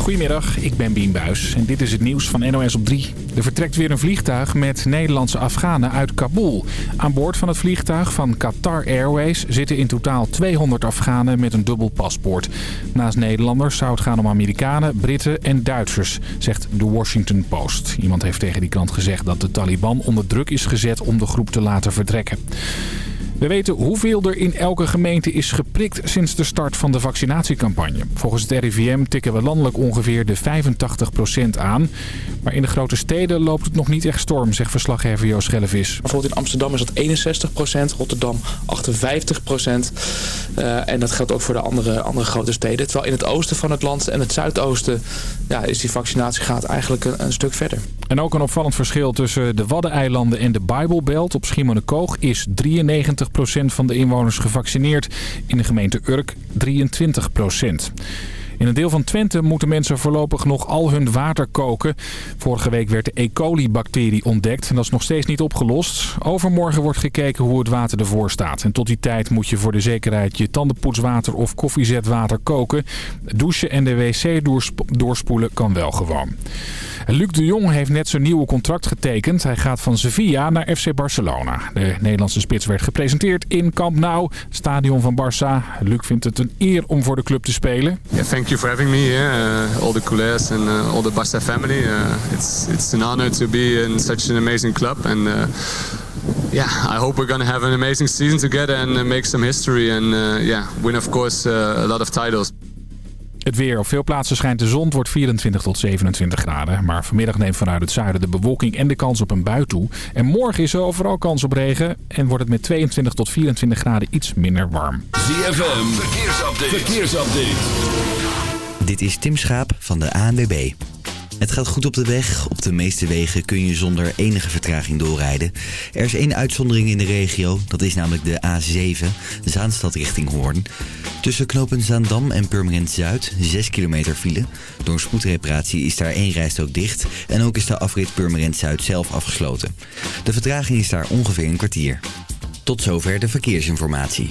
Goedemiddag, ik ben Bien Buis en dit is het nieuws van NOS op 3. Er vertrekt weer een vliegtuig met Nederlandse Afghanen uit Kabul. Aan boord van het vliegtuig van Qatar Airways zitten in totaal 200 Afghanen met een dubbel paspoort. Naast Nederlanders zou het gaan om Amerikanen, Britten en Duitsers, zegt de Washington Post. Iemand heeft tegen die krant gezegd dat de Taliban onder druk is gezet om de groep te laten vertrekken. We weten hoeveel er in elke gemeente is geprikt sinds de start van de vaccinatiecampagne. Volgens het RIVM tikken we landelijk ongeveer de 85% aan. Maar in de grote steden loopt het nog niet echt storm, zegt verslaggever Joost Schellevis. Bijvoorbeeld in Amsterdam is dat 61%, Rotterdam 58%. Uh, en dat geldt ook voor de andere, andere grote steden. Terwijl in het oosten van het land en het zuidoosten ja, is die vaccinatiegraad eigenlijk een, een stuk verder. En ook een opvallend verschil tussen de Waddeneilanden en de Bijbelbelt op Schiermonnikoog is 93 van de inwoners gevaccineerd. In de gemeente Urk 23 in een deel van Twente moeten mensen voorlopig nog al hun water koken. Vorige week werd de E. coli-bacterie ontdekt en dat is nog steeds niet opgelost. Overmorgen wordt gekeken hoe het water ervoor staat. En tot die tijd moet je voor de zekerheid je tandenpoetswater of koffiezetwater koken. Douchen en de wc doorspoelen kan wel gewoon. Luc de Jong heeft net zijn nieuwe contract getekend. Hij gaat van Sevilla naar FC Barcelona. De Nederlandse spits werd gepresenteerd in Camp Nou, stadion van Barça. Luc vindt het een eer om voor de club te spelen. You for having me here, uh, all the couleurs and uh, all the Barça family. Uh, it's it's an honor to be in such an amazing club and. Uh, yeah, I hope we're going to have an amazing season together and uh, make some history and uh, yeah, win of course a lot of titles. Het weer. Op veel plaatsen schijnt de zon. Het wordt 24 tot 27 graden. Maar vanmiddag neemt vanuit het zuiden de bewolking en de kans op een bui toe. En morgen is er overal kans op regen. En wordt het met 22 tot 24 graden iets minder warm. ZFM. Verkeersupdate. Verkeersupdate. Dit is Tim Schaap van de ANWB. Het gaat goed op de weg. Op de meeste wegen kun je zonder enige vertraging doorrijden. Er is één uitzondering in de regio. Dat is namelijk de A7, Zaanstad richting Hoorn. Tussen knopen Zaandam en Purmerend Zuid, 6 kilometer file. Door een spoedreparatie is daar één rijstrook dicht. En ook is de afrit Purmerend Zuid zelf afgesloten. De vertraging is daar ongeveer een kwartier. Tot zover de verkeersinformatie.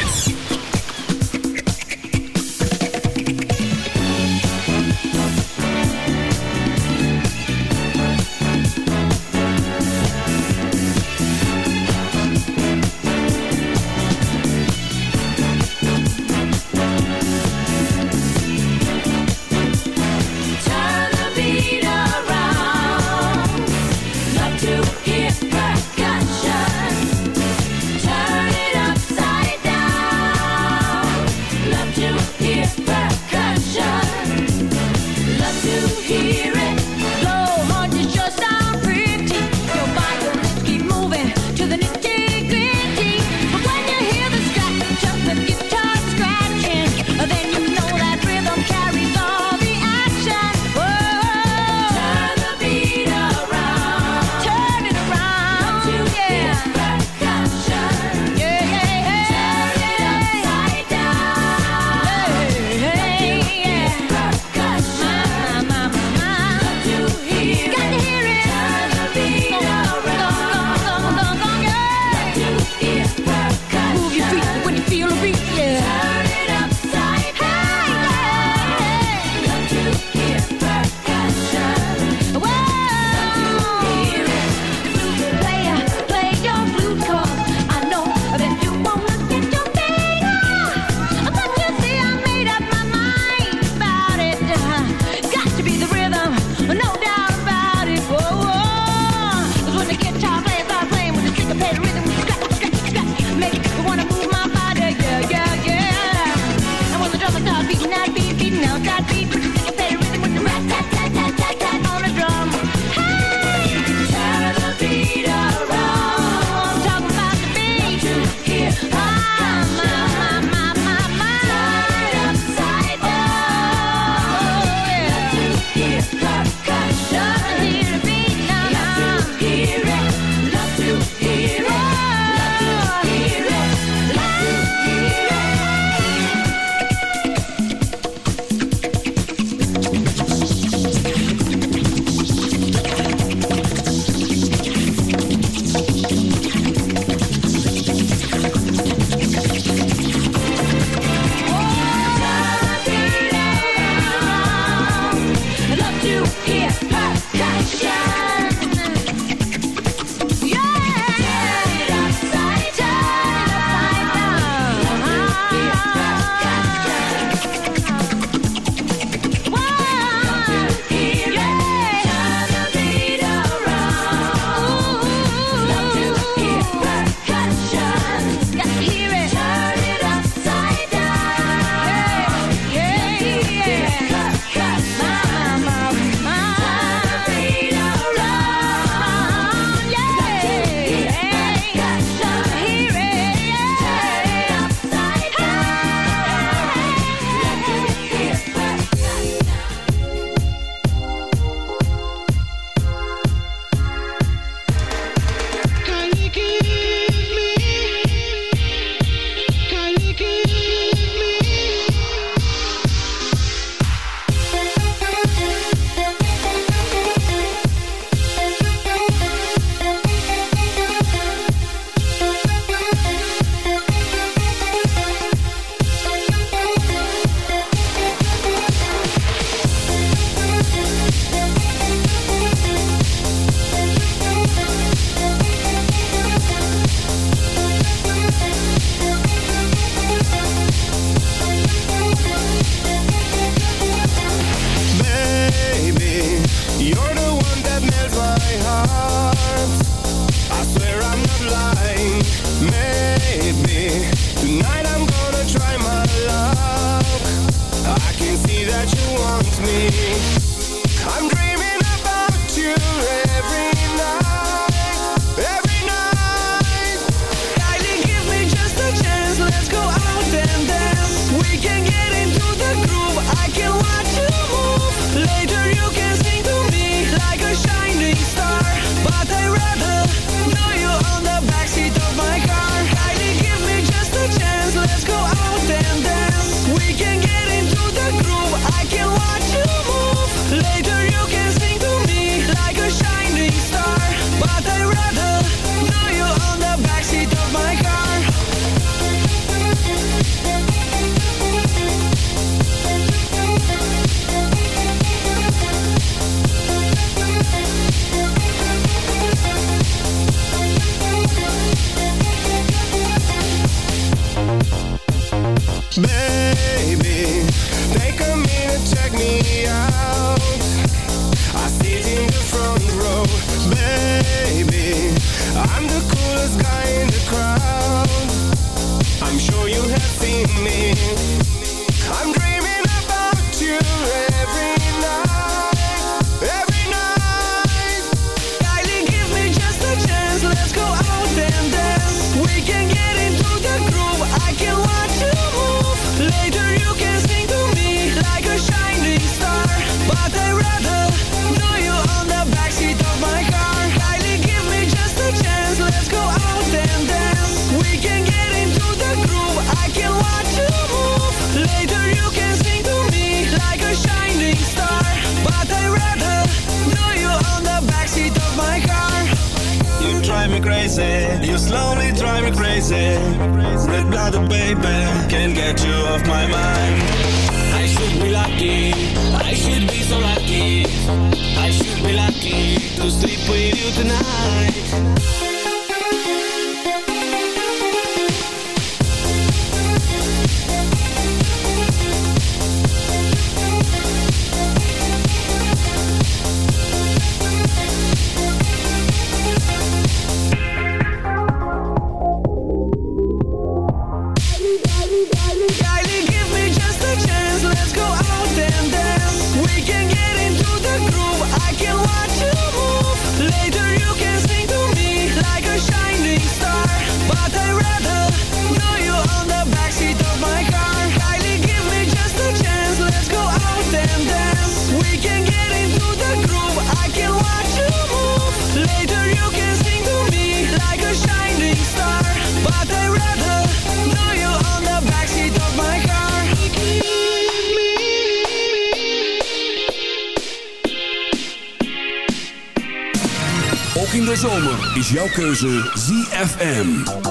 Jouw keuze ZFM.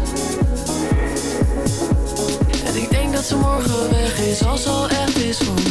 Dat ze morgen weg is, als al echt is Want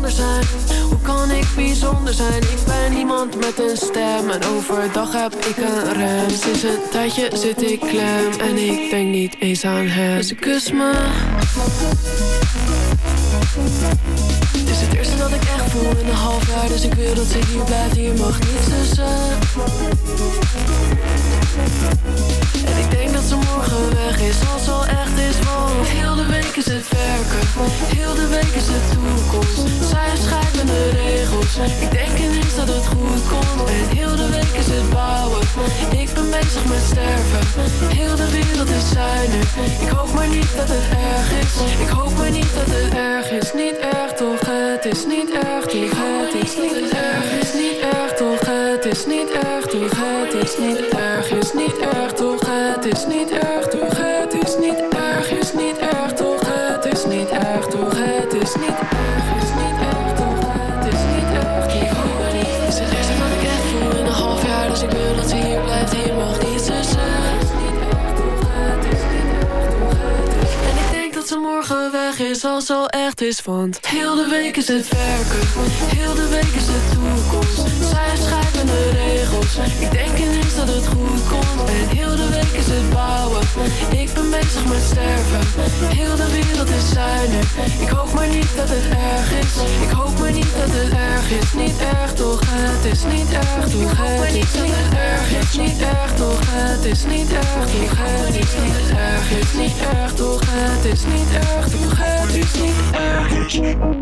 zijn? Hoe kan ik bijzonder zijn? Ik ben iemand met een stem En overdag heb ik een rem. Sinds een tijdje zit ik klem En ik denk niet eens aan hem. Dus ze kust me voel in een half jaar Dus ik wil dat ze hier blijft, hier mag niets tussen. En ik denk dat ze morgen weg is, als al echt is Want heel de week is het werken, heel de week is het toekomst. Zij schrijven de regels, ik denk ineens dat het goed komt. En heel de week is het bouwen, ik ben bezig met sterven. Heel de wereld is nu, ik hoop maar niet dat het erg is. Ik hoop maar niet dat het erg is, niet erg toch Het is niet erg toch, het is niet erg Is niet erg toch, het is niet erg toch Het is niet erg, is niet erg Want heel de week is het werken. Heel de week is de toekomst. Zij schrijven de regels. Ik denk ineens dat het goed komt Ik ben bezig met sterven Heel de wereld is zuinig Ik hoop maar niet dat het erg is Ik hoop maar niet dat het erg is Niet erg toch, het is niet erg toch Het is niet erg, is niet erg toch Het is niet erg toch Het is niet erg, het is niet erg toch Het is niet erg toch Het is niet erg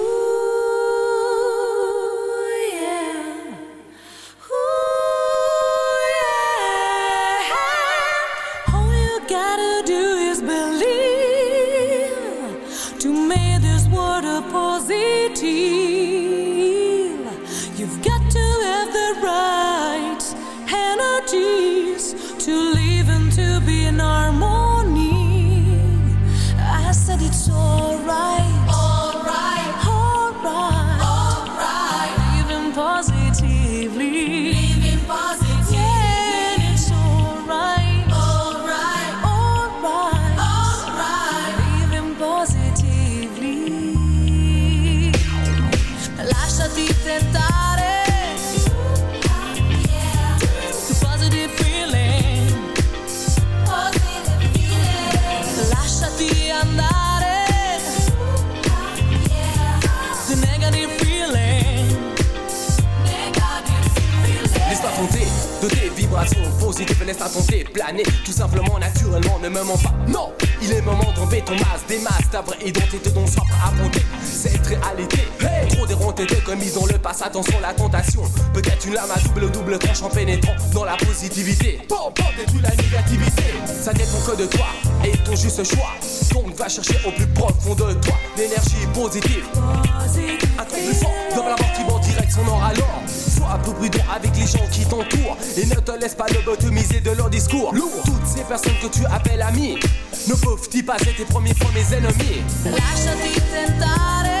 Passé, attention la tentation. Peut-être une lame à double double tranche en pénétrant dans la positivité. Bon, bon, détruis la négativité. Ça dépend que de toi et ton juste choix. Donc va chercher au plus profond de toi l'énergie positive. Un truc plus fort dans la mort qui va en direction nord alors. Sois un peu prudent avec les gens qui t'entourent et ne te laisse pas lobotomiser de leur discours. Toutes ces personnes que tu appelles amis ne peuvent-ils pas être tes premiers fois mes ennemis? Lasciati tentare.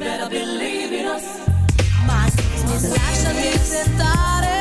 better believe in us. My business. Lasciati tentare. To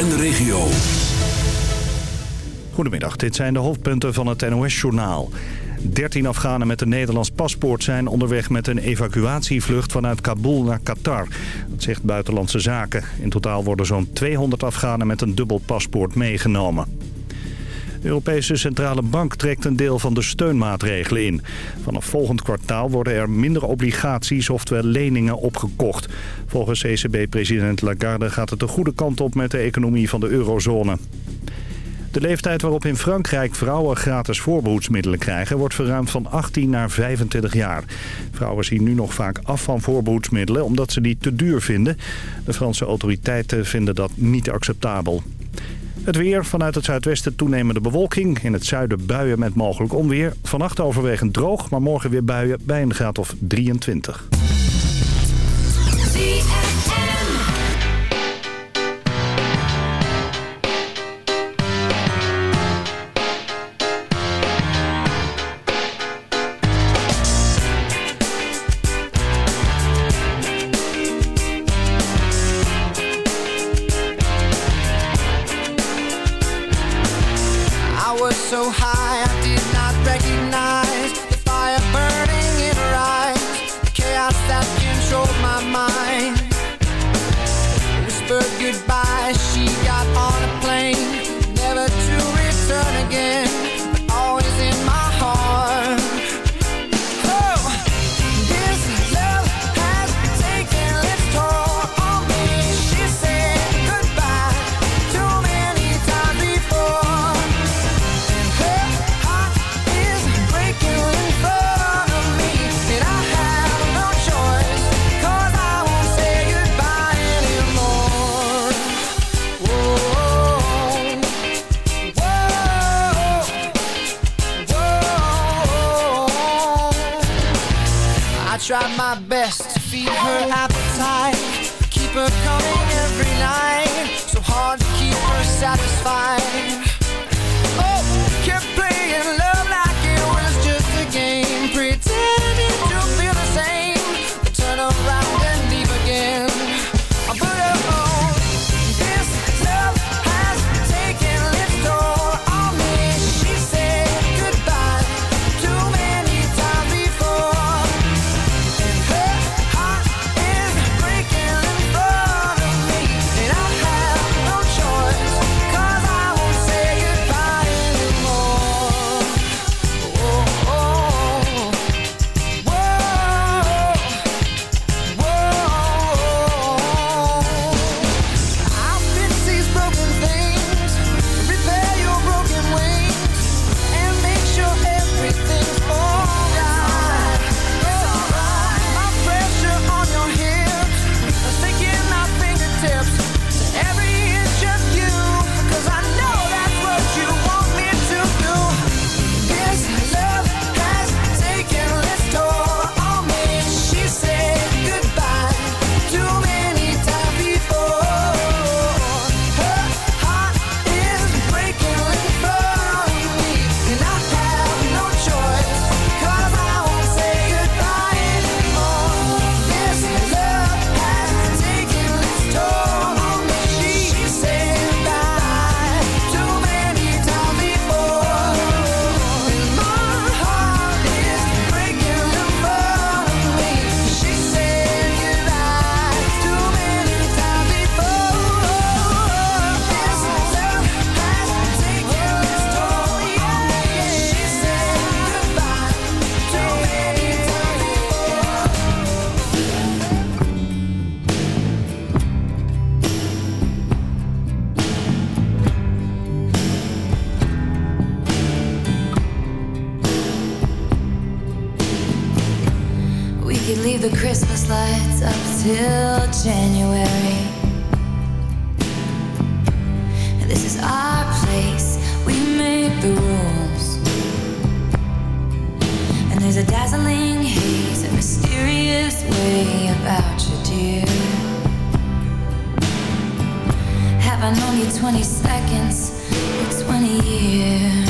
en de regio. Goedemiddag, dit zijn de hoofdpunten van het NOS-journaal. 13 Afghanen met een Nederlands paspoort zijn onderweg met een evacuatievlucht vanuit Kabul naar Qatar. Dat zegt Buitenlandse Zaken. In totaal worden zo'n 200 Afghanen met een dubbel paspoort meegenomen. De Europese Centrale Bank trekt een deel van de steunmaatregelen in. Vanaf volgend kwartaal worden er minder obligaties, ofwel leningen, opgekocht. Volgens ECB-president Lagarde gaat het de goede kant op met de economie van de eurozone. De leeftijd waarop in Frankrijk vrouwen gratis voorbehoedsmiddelen krijgen... wordt verruimd van 18 naar 25 jaar. Vrouwen zien nu nog vaak af van voorbehoedsmiddelen... omdat ze die te duur vinden. De Franse autoriteiten vinden dat niet acceptabel. Het weer vanuit het zuidwesten toenemende bewolking. In het zuiden buien met mogelijk onweer. Vannacht overwegend droog, maar morgen weer buien bij een graad of 23. morning haze, a mysterious way about you, dear. Have I known you 20 seconds or 20 years?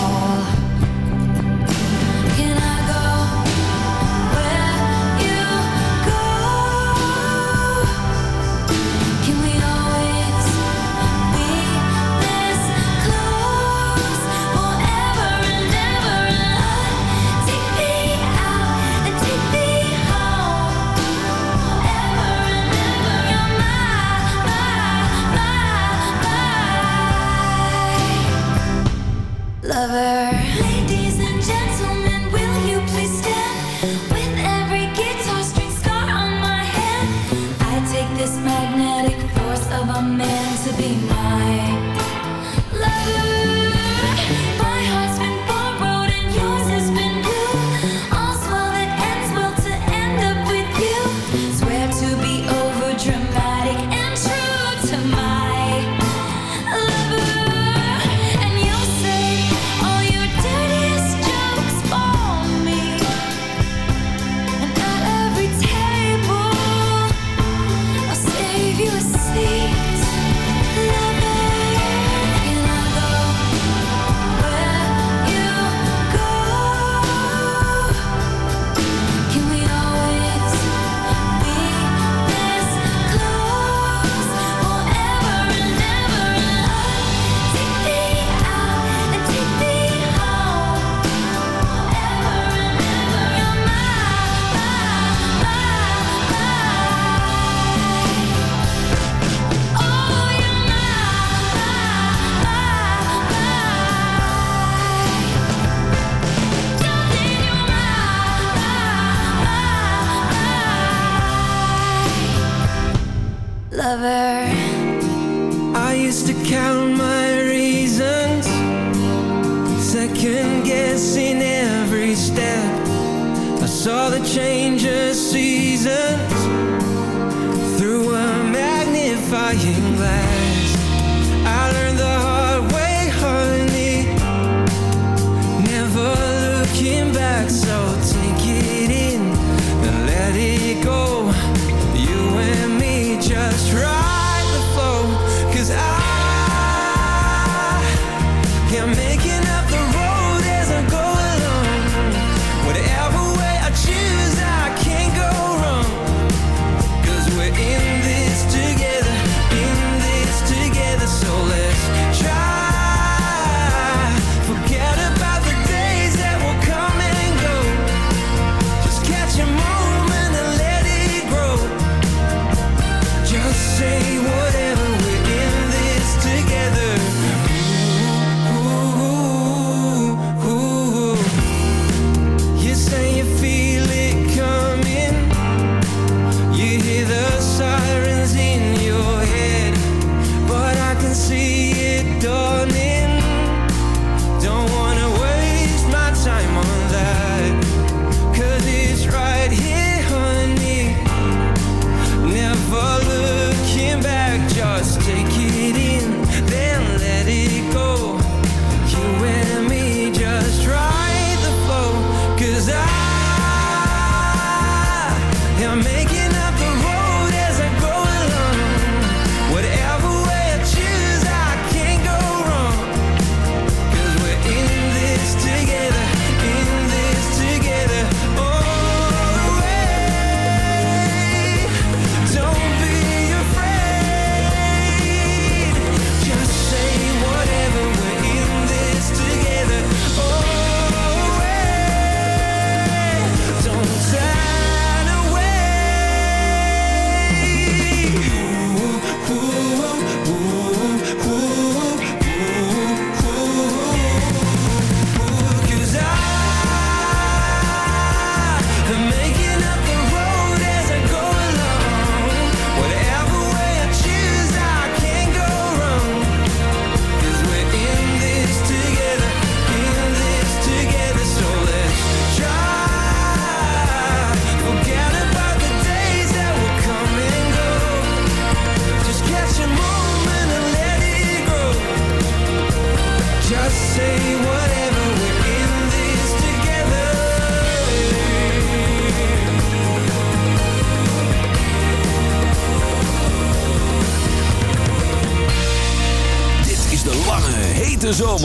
magnetic force of a man to be mine.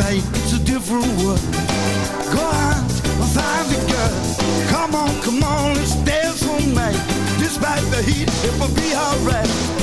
it's a different world. Go hunt and find a girl. Come on, come on, it's dance for me. Despite the heat, it will be alright.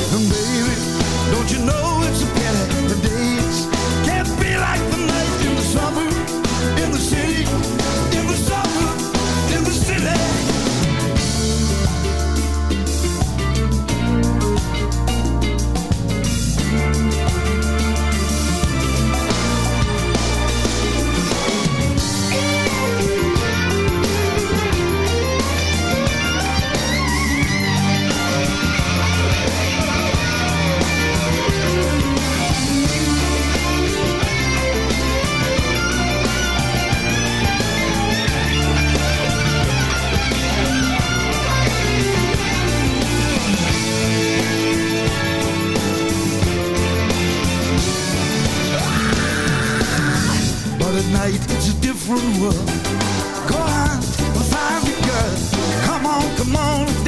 night, it's a different world. Go on, find your girl. Come on, come on.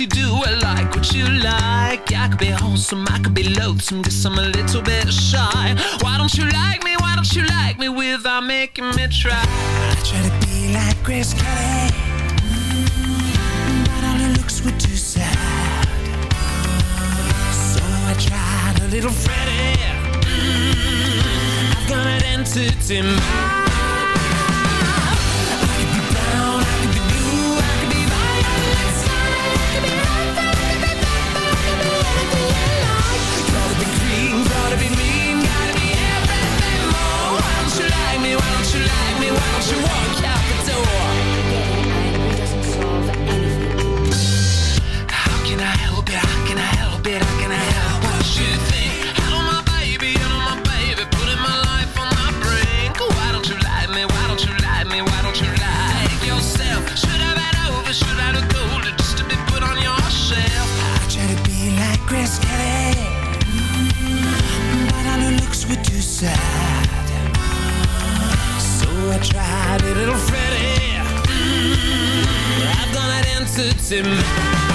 to do. I like what you like. I could be wholesome, I could be loathsome. Guess I'm a little bit shy. Why don't you like me? Why don't you like me without making me try? I try to be like Grace Kelly, mm -hmm. but all looks were too sad. So I tried a little Freddie. Mm -hmm. I've got an entity mind. sad So I tried a little Freddy. Mm, I've gone at answer to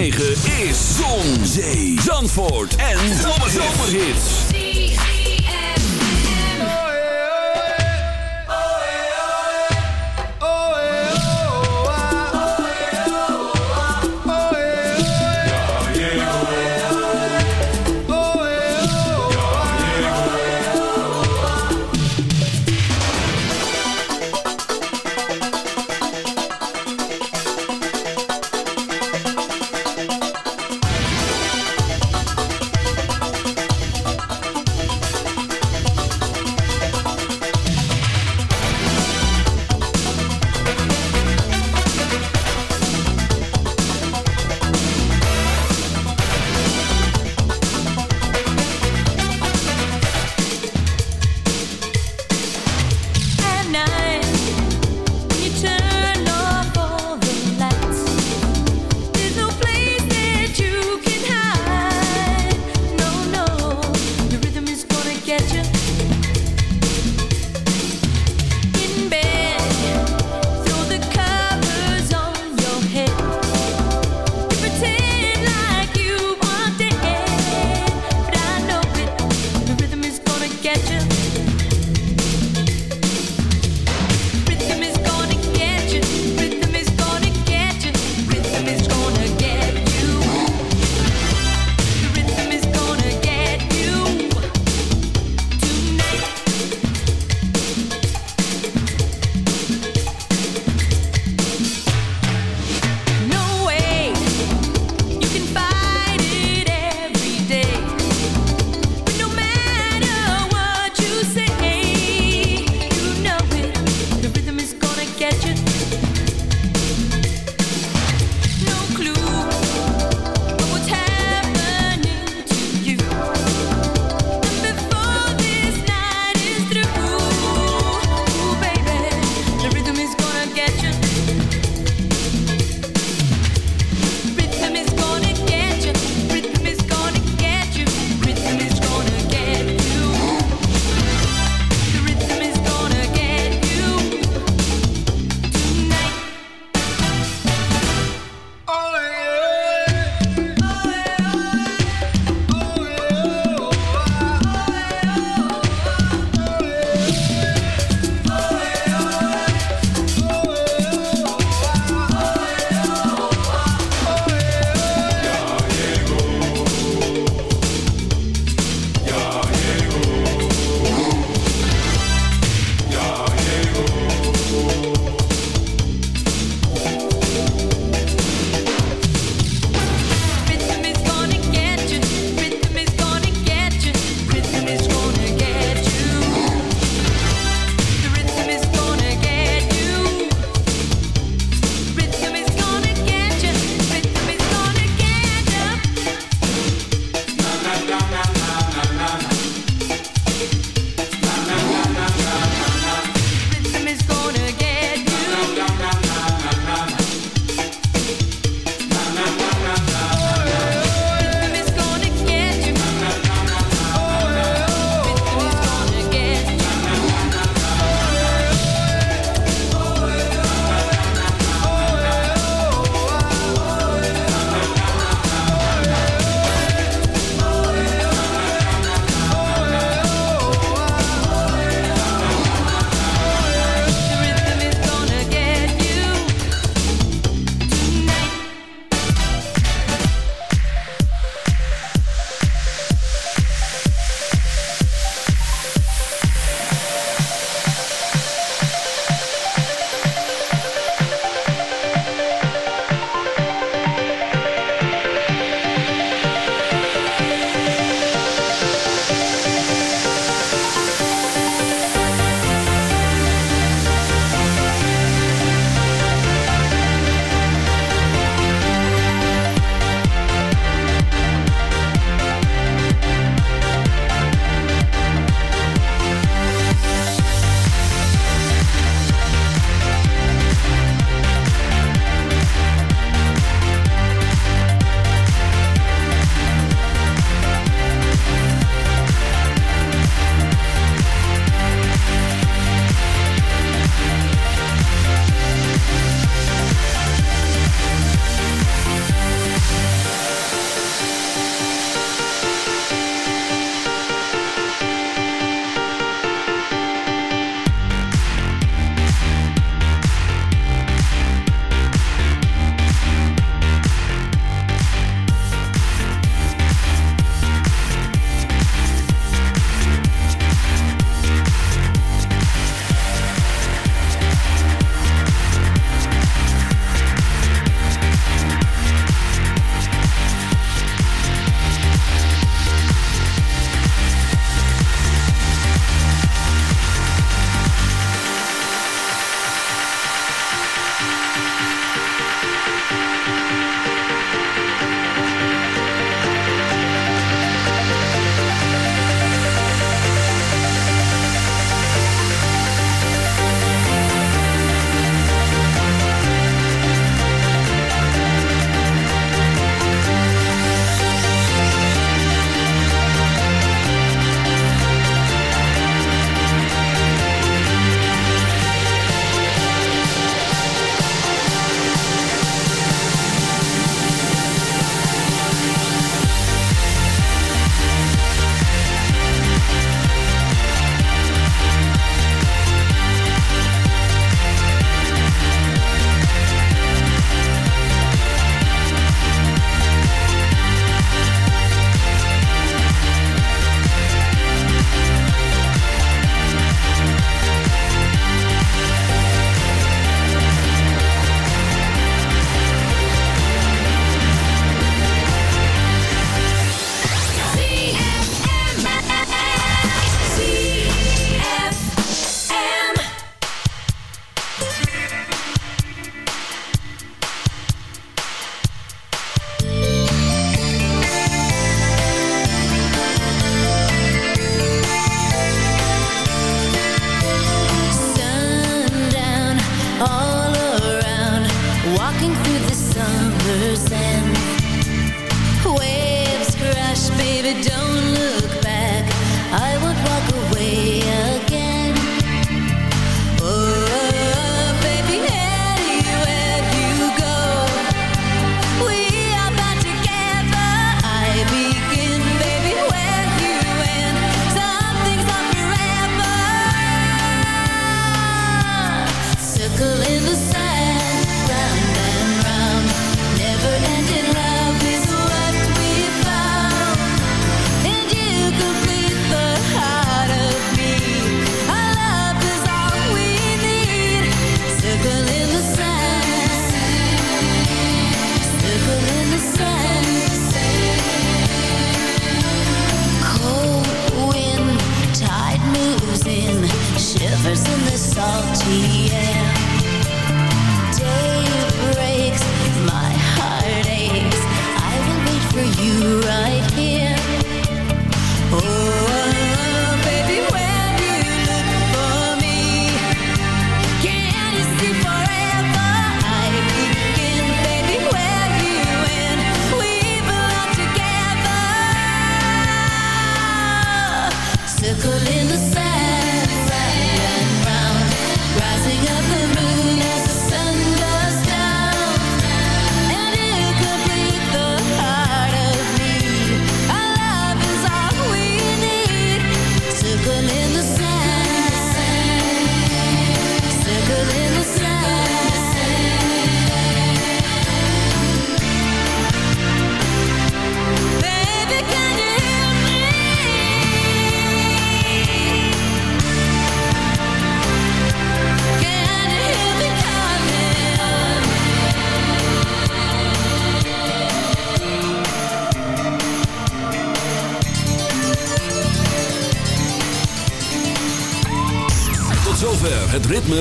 9.